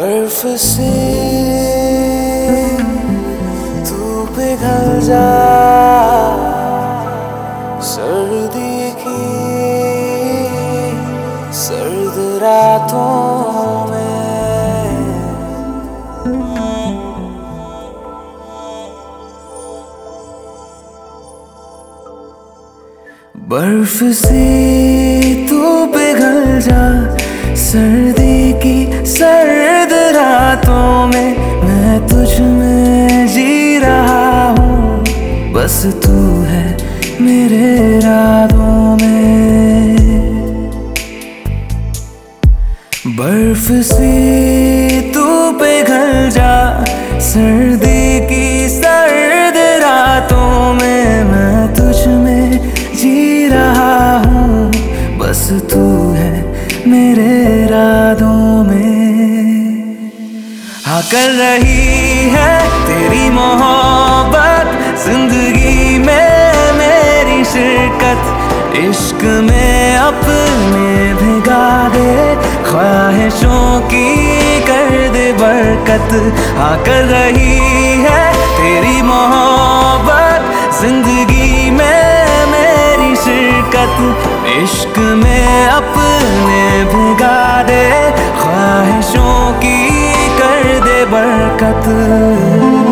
बर्फ़ से तू पिघल जा। सर्दी की सर्द रातों में बर्फ़ से तू पिघल जा। सर्दी की सर्द रातों में मैं तुझ में जी रहा हूँ। बस तू है मेरे रातों में। बर्फ़ से तू पिघल जा, सर्दी की सर्द रातों में मैं तुझ में जी रहा हूँ। बस तू कर रही है तेरी मोहब्बत। ज़िंदगी में मेरी शिरकत, इश्क में अपने भिगा दे। ख्वाहिशों की कर दे बरकत। हाँ कर रही है तेरी मोहब्बत। ज़िंदगी में मेरी शिरकत, इश्क में अपने बरकत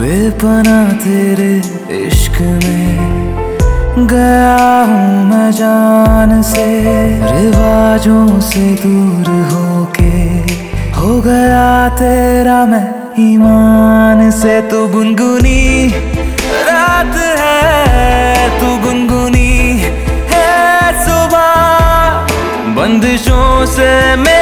बेपना तेरे इश्क में गया हूँ मैं जान से। रिवाजों से दूर होके। हो गया तेरा मैं ईमान से। तू गुनगुनी। रात है, तू गुनगुनी। है सुबह बंदिशों से मेरी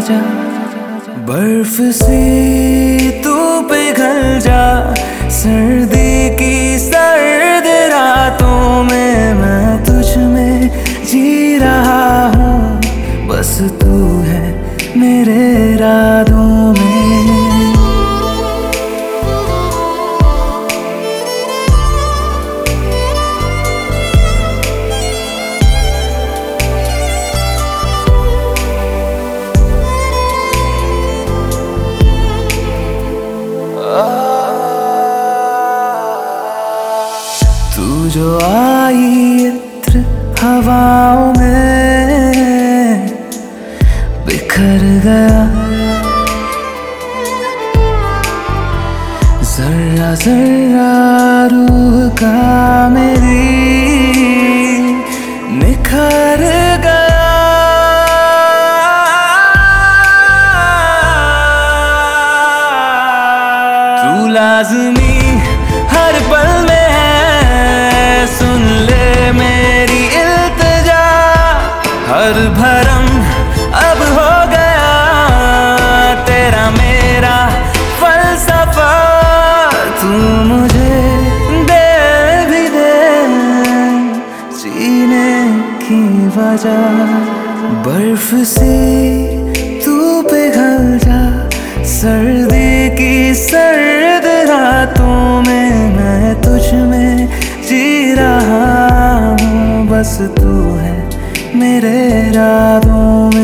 वजह बर्फ़ से तू पिघल जा, सर्दी की सर्द रातों में मैं तुझ में जी रहा हूँ। बस तू है मेरे रातों इत्र हवाओं में बिखर गया। जर्रा जर्रा रूह का मेरी की वजह। बर्फ़ से तू पिघल जा, सर्दी की सर्द रातों में मैं तुझ में जी रहा हूँ। बस तू है मेरे रातों में।